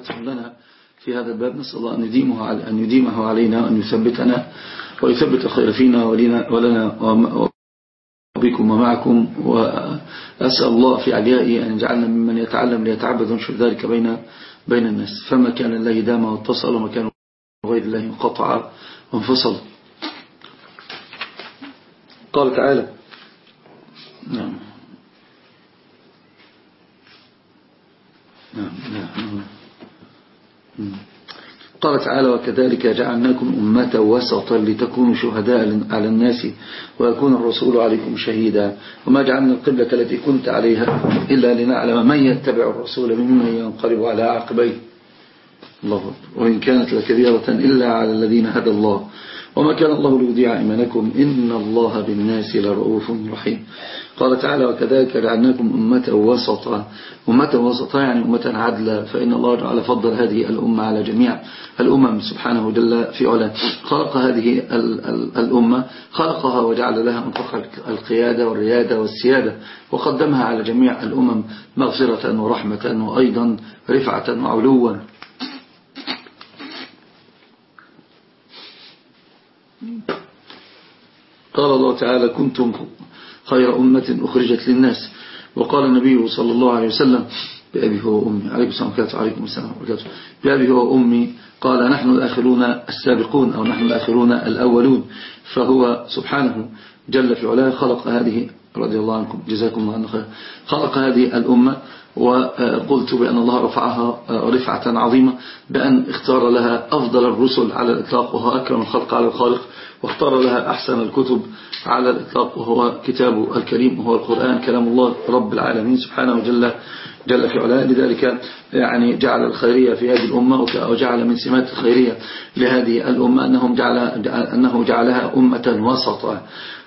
فتح لنا في هذا الباب نسأل الله أن يديمه, أن يديمه علينا وأن يثبتنا ويثبت خير فينا ولنا, ولنا وبكم ومعكم. وأسأل الله في عليائي أن يجعلنا ممن يتعلم ليتعبد ونشر ذلك بين بين الناس. فما كان الله دام واتصل وما كان غير الله انقطع وانفصل. قال تعالى نعم نعم نعم. قال تعالى وكذلك جعلناكم أمة وسطا لتكونوا شهداء على الناس ويكون الرسول عليكم شهيدا. وما جعلنا القبلة التي كنت عليها إلا لنعلم من يتبع الرسول ممن ينقلب على عقبيه. الله وإن كانت لكبيرة إلا على الذين هدى الله وما كان الله ليضيع إيمانكم. إن الله بالناس لرؤوف رحيم. قال تعالى وكذلك جعلناكم أمة وسطا. أمة وسطا يعني أمة عدلة. فإن الله تعالى فضل هذه الأمة على جميع الأمم سبحانه جل في علا خلق هذه الأمة خلقها وجعل لها منطقة القيادة والريادة والسيادة وقدمها على جميع الأمم مغفرة ورحمة وأيضا رفعة وعلوا. قال الله تعالى كنتم خير أمة أخرجت للناس. وقال النبي صلى الله عليه وسلم بأبي هو وأمي. عليكم السلام عليكم السلام وبركاته. بأبي هو وأمي قال نحن الآخرون السابقون أو نحن الآخرون الأولون. فهو سبحانه جل في علاه خلق هذه رضي الله عنكم. جزاكم الله عنه خير. خلق هذه الأمة وقلت بأن الله رفعها رفعة عظيمة بأن اختار لها أفضل الرسل على الإطلاق وهو أكرم الخلق على الخالق واختار لها أحسن الكتب على الإطلاق وهو كتابه الكريم وهو القرآن كلام الله رب العالمين سبحانه وجل جل في علاه. لذلك يعني جعل الخيرية في هذه الأمة وجعل من سمات الخيرية لهذه الأمة أنهم جعل أنه جعلها أمة وسطا.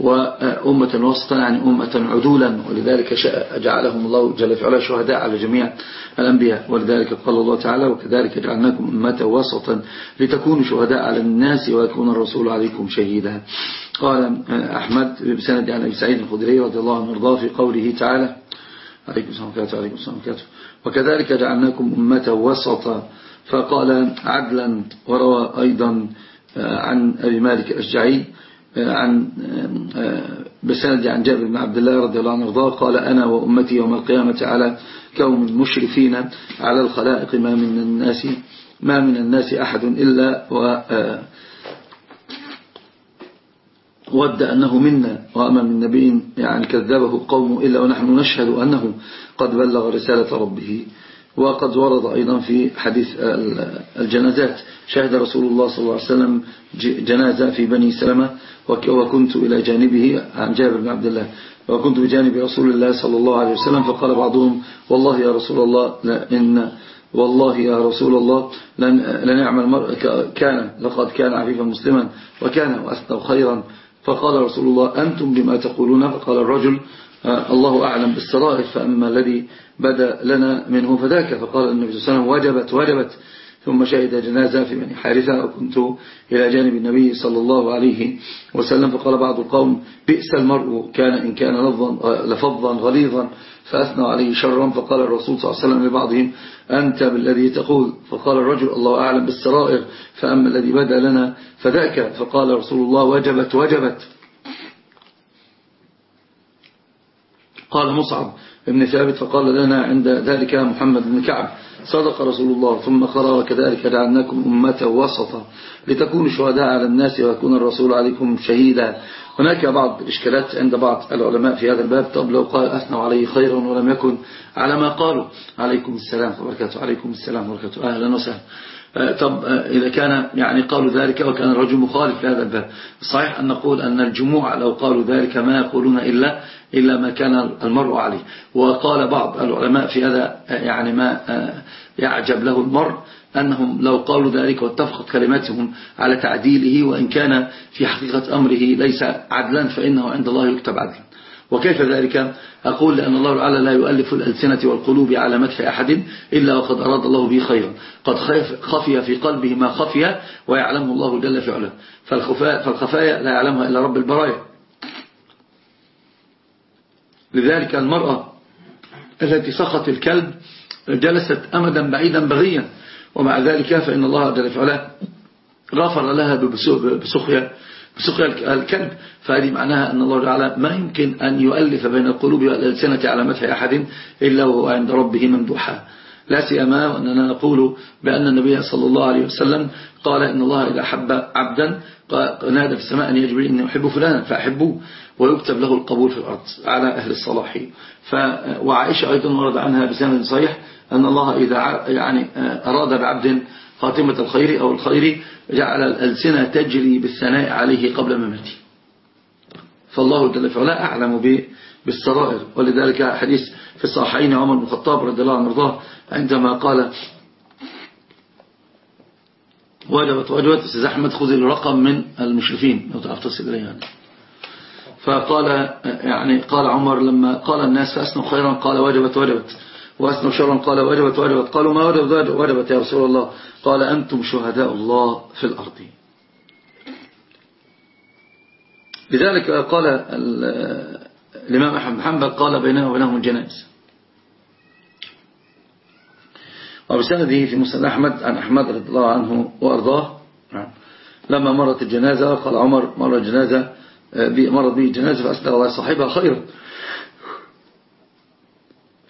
وأمة وسطا يعني أمة عدولا ولذلك جعلهم الله جل في علاه شهداء على جميع الأنبياء. ولذلك قال الله تعالى وكذلك جعلناكم أمة وسطا لتكونوا شهداء على الناس ويكون الرسول عليكم شهيدا. قال أحمد بسند عن أبي سعيد الخدري رضي الله عنه وارضاه في قوله تعالى عليكم السلام عليكم السلام وكذلك جعلناكم أمة وسطا. فقال عدلا وروى أيضا عن أبي مالك الأشجعي عن بسند عن جابر بن عبد الله رضي الله عنه وارضاه قال أنا وأمتي يوم القيامة على كون مشرفين على الخلائق ما من الناس ما من الناس أحد إلا و ود أنه منا وأما من نبي يعني كذبه قوم إلا ونحن نشهد أنه قد بلغ رسالة ربه وقد ورد أيضا في حديث الجنازات. شهد رسول الله صلى الله عليه وسلم جنازة في بني سلمة وكنت إلى جانبه عن جابر بن عبد الله. وكنت بجانب رسول الله صلى الله عليه وسلم فقال بعضهم والله يا رسول الله إن والله يا رسول الله لن, لن يعمل المرء كان لقد كان عفيفا مسلما وكان وأثنى خيرا. فقال رسول الله أنتم بما تقولون؟ فقال الرجل آه، الله أعلم بالسرائر فأما الذي بدا لنا منه فذاك. فقال النبي صلى الله عليه وسلم وجبت وجبت. ثم شهد جنازة في بني حارثة وكنت إلى جانب النبي صلى الله عليه وسلم فقال بعض القوم بئس المرء كان إن كان لفظا غليظا فأثنى عليه شرا. فقال الرسول صلى الله عليه وسلم لبعضهم أنت بالذي تقول. فقال الرجل الله أعلم بالسرائر فأما الذي بدا لنا فذاك. فقال رسول الله وجبت وجبت. قال مصعب ابن ثابت فقال لنا عند ذلك محمد بن كعب صدق رسول الله ثم قرأ وكذلك جعلناكم أمة وسطا لتكونوا شهداء على الناس ويكون الرسول عليكم شهيدا. هناك بعض الإشكالات عند بعض العلماء في هذا الباب. طب لو قال أثنوا عليه خيرا ولم يكن على ما قالوا. عليكم السلام وبركاته. عليكم السلام وبركاته. أهلا وسهلا. آه، طب آه، إذا كان يعني قالوا ذلك وكان الرجل مخالف لهذا الباب. صحيح أن نقول أن الجموع لو قالوا ذلك ما يقولون إلا إلا ما كان المرء عليه. وقال بعض العلماء في هذا آه، يعني ما يعجب له المرء أنهم لو قالوا ذلك واتفقت كلماتهم على تعديله وإن كان في حقيقة أمره ليس عدلا فإنه عند الله يكتب عدلا. وكيف ذلك؟ أقول لأن الله تعالى لا يؤلف الألسنة والقلوب على مدح أحد إلا وقد أراد الله به خيرا. قد خفي في قلبه ما خفي ويعلمه الله جل في فالخفايا لا يعلمها إلا رب البرايا. لذلك المرأة التي سخط الكلب جلست أمدا بعيدا بغيا ومع ذلك فإن الله جل وعلا غفر لها بسخية بسخية الكلب. فهذه معناها أن الله تعالى ما يمكن أن يؤلف بين القلوب والألسنة على مدح أحد إلا وهو عند ربه ممدوحا. لا سيما وأننا نقول بأن النبي صلى الله عليه وسلم قال إن الله إذا حب عبدا نادى في السماء أن يجبري إني أحب فلانا فأحبوه. ويكتب له القبول في الأرض على أهل الصلاح. وعائشة أيضا ورد عنها بسند صحيح أن الله إذا يعني أراد بعبد خاتمة الخير أو الخير جعل الألسنة تجري بالثناء عليه قبل مماته. فالله جل وعلا أعلم بالسرائر. ولذلك حديث في الصحيحين عمر بن الخطاب رضي الله عنه عندما قال وجبت وجبت أحمد خذ الرقم من المشرفين. لو تعرف تصل إليه يعني فقال يعني قال عمر لما قال الناس فأسنوا خيرا قال وجبت وجبت. وأسنوا شرا قال وجبت وجبت. قالوا ما وجبت؟ وجبت. يا رسول الله. قال أنتم شهداء الله في الأرض. لذلك قال الإمام أحمد بن حنبل قال بيننا وبينهم الجنائز. وبسنده في مسند أحمد عن أحمد رضي الله عنه وأرضاه نعم. لما مرت الجنازة قال عمر مر الجنازة مرت به الجنازة فأسأل الله صاحبها خيرا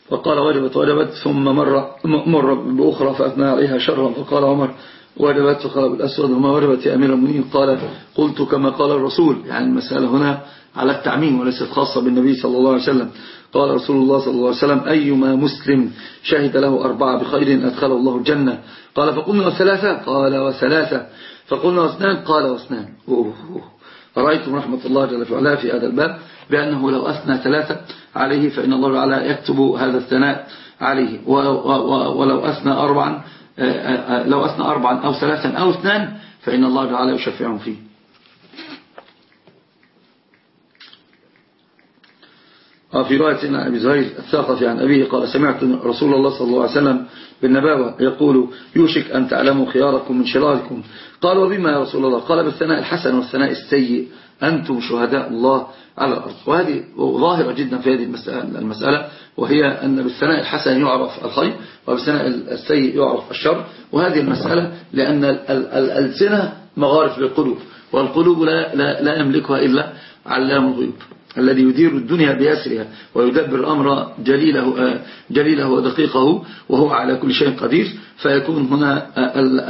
فقال وجبت وجبت ثم مر, مر بأخرى فأثنى عليها شرا. فقال عمر وجبت؟ فقال بالأسود وما وجبت يا أمير المؤمنين؟ قال قلت كما قال الرسول. يعني المسألة هنا على التعميم وليست خاصة بالنبي صلى الله عليه وسلم. قال رسول الله صلى الله عليه وسلم أيما مسلم شهد له أربعة بخير أدخله الله الجنة. قال فقلنا وثلاثة قال وثلاثة. فقلنا واثنان قال واثنان. رأيتم رحمة الله جل وعلا في هذا الباب بأنه لو أثنى ثلاثة عليه فإن الله تعالى يكتب هذا الثناء عليه. ولو أثنى أربعا لو أثنى أربعا أو ثلاثا أو اثنان فإن الله تعالى يشفعهم فيه. وفي رواية أبي زهير الثاقفي عن أبيه قال سمعت رسول الله صلى الله عليه وسلم بالنباوة يقول يوشك أن تعلموا خياركم من شراركم. قال وبما يا رسول الله؟ قال بالثناء الحسن والثناء السيء. أنتم شهداء الله على الأرض. وهذه ظاهرة جدا في هذه المسألة وهي أن بالثناء الحسن يعرف الخير وبالثناء السيء يعرف الشر. وهذه المسألة لأن الألسنة مغارف للقلوب والقلوب لا, لا, لا يملكها إلا علام الغيوب. الذي يدير الدنيا بأسرها ويدبر الأمر جليله, جليله ودقيقه وهو على كل شيء قدير. فيكون هنا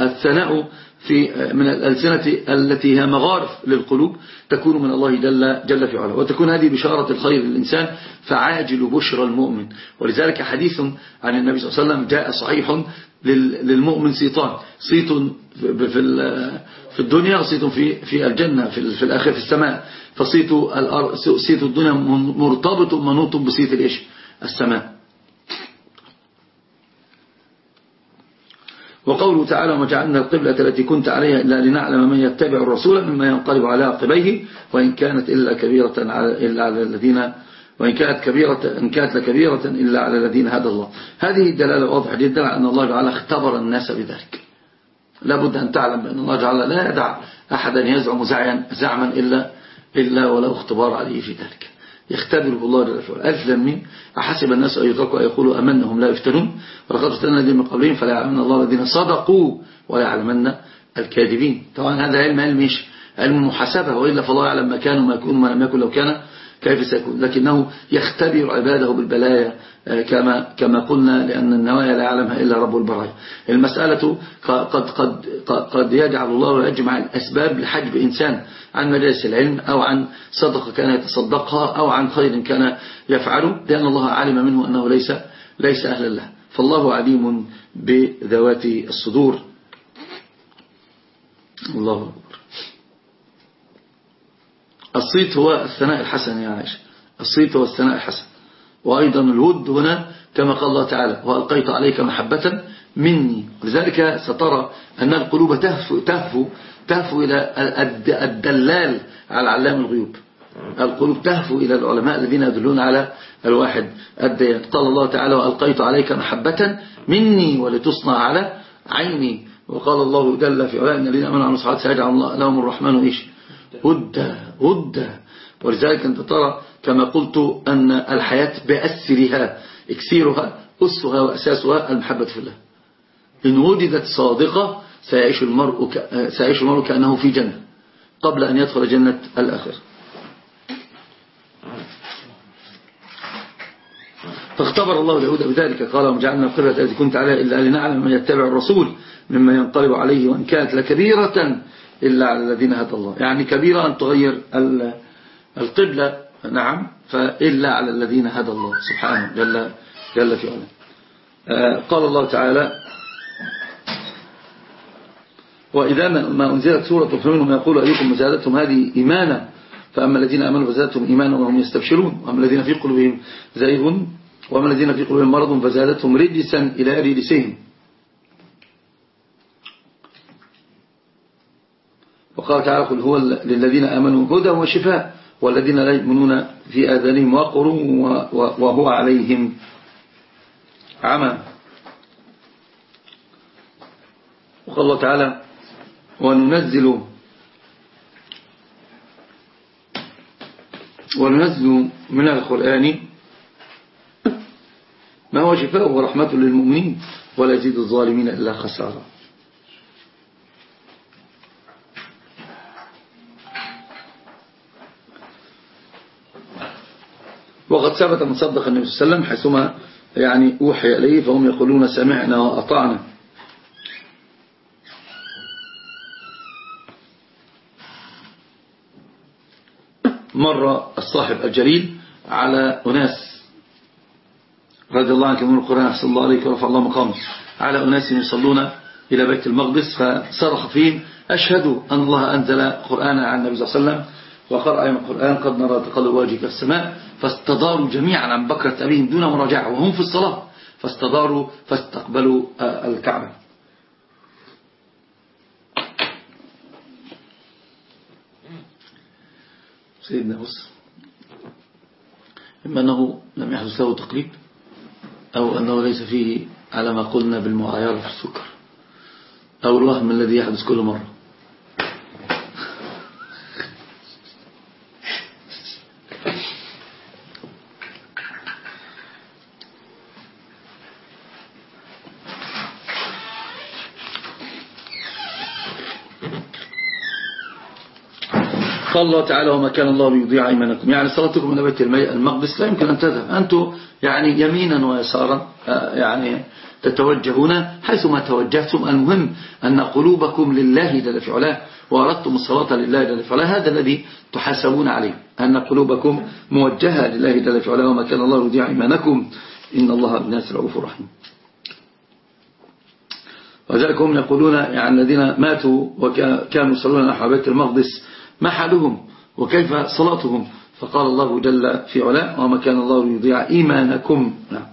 الثناء في من الألسنة التي هي مغارف للقلوب تكون من الله جل, جل في علا وتكون هذه بشارة الخير للإنسان فعاجل بشرى المؤمن. ولذلك حديث عن النبي صلى الله عليه وسلم جاء صحيح للمؤمن صيتان صيت في الدنيا وصيت في في الجنة في الآخرة في السماء. فصيت صيت الدنيا مرتبط منوط بصيت الإيش؟ السماء. وقوله تعالى وجعلنا القبلة التي كنت عليها إلا لنعلم من يتبع الرسول مما ينقلب على عقبيه وإن كانت إلا كبيرة إلا على الذين وإن كانت كبيرة إن كانت لكبيرة إلا على الذين هدى الله. هذه الدلالة واضحة جدا على أن الله تعالى اختبر الناس بذلك. لابد أن تعلم بأن الله تعالى لا يدع أحدا يزعم زعما إلا, إلا ولو اختبار عليه في ذلك. يختبره الله جل وعلا. ألف من أحسب الناس أن يتركوا أن يقولوا أمنهم لا يفتنون. ولقد افتنا الذين من قبلهم فلا يعلمن الله الذين صدقوا ولا يعلمن الكاذبين. طبعا هذا علم علم إيش؟ علم محاسبة وإلا فالله يعلم ما كان وما يكون وما لم يكن لو كان كيف سيكون. لكنه يختبر عباده بالبلايا آه، كما كما قلنا لأن النوايا لا يعلمها إلا رب البرايا. المسألة قد قد قد يجعل الله ويجمع الأسباب لحجب إنسان عن مجالس العلم أو عن صدقة كان يتصدقها أو عن خير كان يفعله لأن الله علم منه أنه ليس ليس أهل له فالله عليم بذوات الصدور. الله أكبر. الصيت هو الثناء الحسن يا عائشة. الصيت هو الثناء الحسن. وأيضا الود هنا كما قال الله تعالى وألقيت عليك محبة مني. لذلك سترى أن القلوب تهفو, تهفو, تهفو إلى الدلال على علام الغيوب. القلوب تهفو إلى العلماء الذين يدلون على الواحد الديان. قال الله تعالى وألقيت عليك محبة مني ولتصنع على عيني. وقال الله جل في علاه إن الذين أمنوا عن الصحات سيجعل لهم الرحمن إيش هدى هدى ولذلك أنت ترى كما قلت أن الحياة بأسرها إكسيرها أسها وأساسها المحبة في الله. إن وجدت صادقة سيعيش المرء, ك... سيعيش المرء كأنه في جنة قبل أن يدخل جنة الآخر فاختبر الله اليهود بذلك. قال وجعلنا القبلة التي كنت عليها إلا لنعلم من يتبع الرسول مما ينقلب عليه وإن كانت لكبيرة إلا على الذين هدى الله. يعني كبيرة أن تغير القبلة نعم فإلا على الذين هدى الله. سبحانه جل, جل في علم آه، قال الله تعالى وإذا ما أنزلت سورة فمنهم يقول أيكم زادتهم هذه إيمانا؟ فأما الذين أمنوا فزادتهم إيمانا وهم يستبشرون. وأما الذين في قلوبهم زيغ وأما الذين في قلوبهم مرض فزادتهم رجسا إلى رجسهم. وقال تعالى قل هو للذين آمنوا هدى وشفاء والذين لا يؤمنون في آذانهم وقر وهو عليهم عمى. وقال الله تعالى وننزل وننزل من القرآن ما هو شفاء ورحمة للمؤمنين ولا يزيد الظالمين إلا خسارة. وقد ثبت مصدق النبي صلى الله عليه وسلم حيثما يعني أوحي إليه فهم يقولون سمعنا وأطعنا. مر الصاحب الجليل على أناس رضي الله عنك من القرآن أحسن الله عليك ورفع الله مقامه على أناس يصلون إلى بيت المقدس فصرخ فيهم أشهد أن الله أنزل قرآنا عن النبي صلى الله عليه وسلم. وقرأ من القرآن قد نرى تقلب وجهك السماء فاستداروا جميعا عن بكرة أبيهم دون مراجعة وهم في الصلاة. فاستداروا فاستقبلوا آه، الكعبة. سيدنا بص إما أنه لم يحدث له تقليب أو أنه ليس فيه على ما قلنا بالمعايرة في السكر أو الوهم الذي يحدث كل مرة. قال الله تعالى وما كان الله ليضيع إيمانكم. يعني صلاتكم من بيت المقدس لا يمكن أن تذهب. أنتم يعني يمينا ويسارا آه، يعني تتوجهون حيثما توجهتم. المهم أن قلوبكم لله جل في علاه وأردتم الصلاة لله جل في علاه. هذا الذي تحاسبون عليه. أن قلوبكم موجهة لله جل في علاه. وما كان الله ليضيع إيمانكم. إن الله بالناس رؤوف رحيم. وذلك هم يقولون يعني الذين ماتوا وكانوا يصلون نحو بيت المقدس ما حالهم وكيف صلاتهم؟ فقال الله جل في علاء وما كان الله ليضيع إيمانكم. نعم.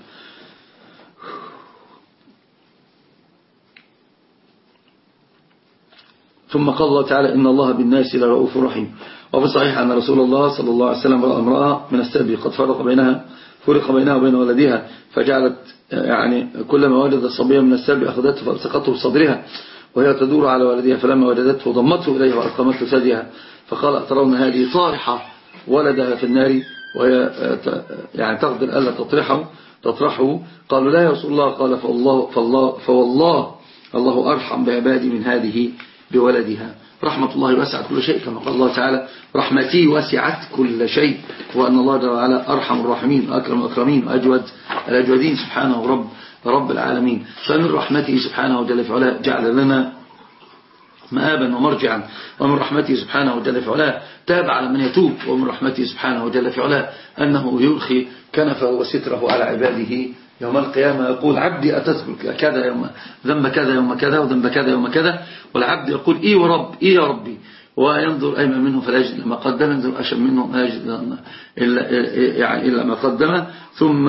ثم قال الله تعالى إن الله بالناس لرؤوف رحيم. وفي صحيح أن رسول الله صلى الله عليه وسلم رأى امرأة من السبي قد فرق بينها فرق بينها وبين ولدها فجعلت يعني كلما وجد صبيا من السبي أخذته فالتقته بصدرها. وهي تدور على ولدها فلما وجدته ضمته إليه وألقمته ثديها فقال أترون هذه طارحة ولدها في النار؟ وهي يعني تقدر ألا تطرحه؟ تطرحه؟ قالوا لا يا رسول الله. قال فالله, فالله, فوالله الله أرحم بعبادي من هذه بولدها. رحمة الله وسعت كل شيء كما قال الله تعالى رحمتي وسعت كل شيء وأن الله جل وعلا أرحم الراحمين وأكرم الأكرمين وأجود الأجودين. سبحانه رب. رب العالمين. فمن رحمته سبحانه علاه جعل لنا مآبا ومرجعا. ومن رحمته سبحانه في علاه تاب على من يتوب. ومن رحمته سبحانه في علاه أنه يرخي كنفه وستره على عباده يوم القيامة. يقول عبدي أتذكر كذا يوم ذنب كذا يوم كذا وذنب كذا يوم كذا والعبد يقول إيه ورب إيه يا ربي. وينظر أيمن منه فلا يجد ما قدم ينظر أشم منه ما يجد إلا, يعني إلا ما قدم. ثم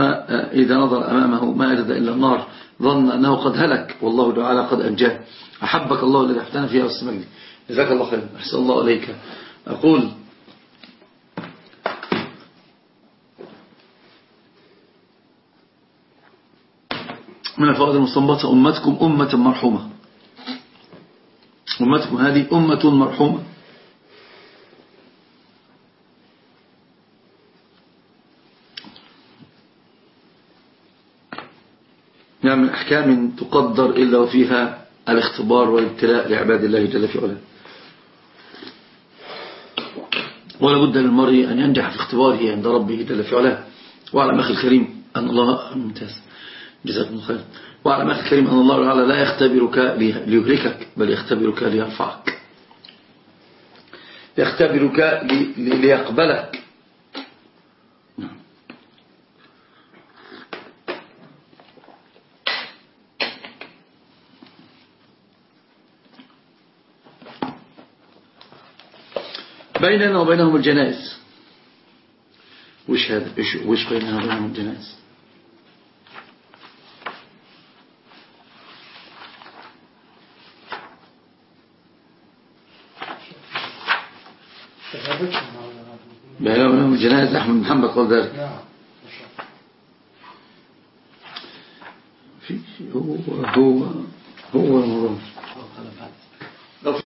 إذا نظر أمامه ما يجد إلا النار ظن أنه قد هلك. والله تعالى قد أنجاه. أحبك الله الذي أحتنا فيها والسمجد جزاك الله خير أحسن الله عليك أقول من الفوائد المستنبطة أمتكم أمة مرحومة. أمتكم هذه أمة مرحومة. نعم من أحكام تقدر إلا وفيها الاختبار والابتلاء لعباد الله جل في علاه. ولا بد للمرء أن ينجح في اختباره عند ربه جل في علاه. واعلم أخي الكريم أن الله ممتاز. جزاكم الله خير. واعلم أخي الكريم أن الله تعالى لا يختبرك ليهلكك بل يختبرك ليرفعك. يختبرك ليقبلك. بيننا وبينهم الجنائز. وش هذا؟ وش بيننا وبينهم الجنائز؟ بيننا وبينهم الجنائز أحمد محمد قال ذلك. في هو هو هو المراد.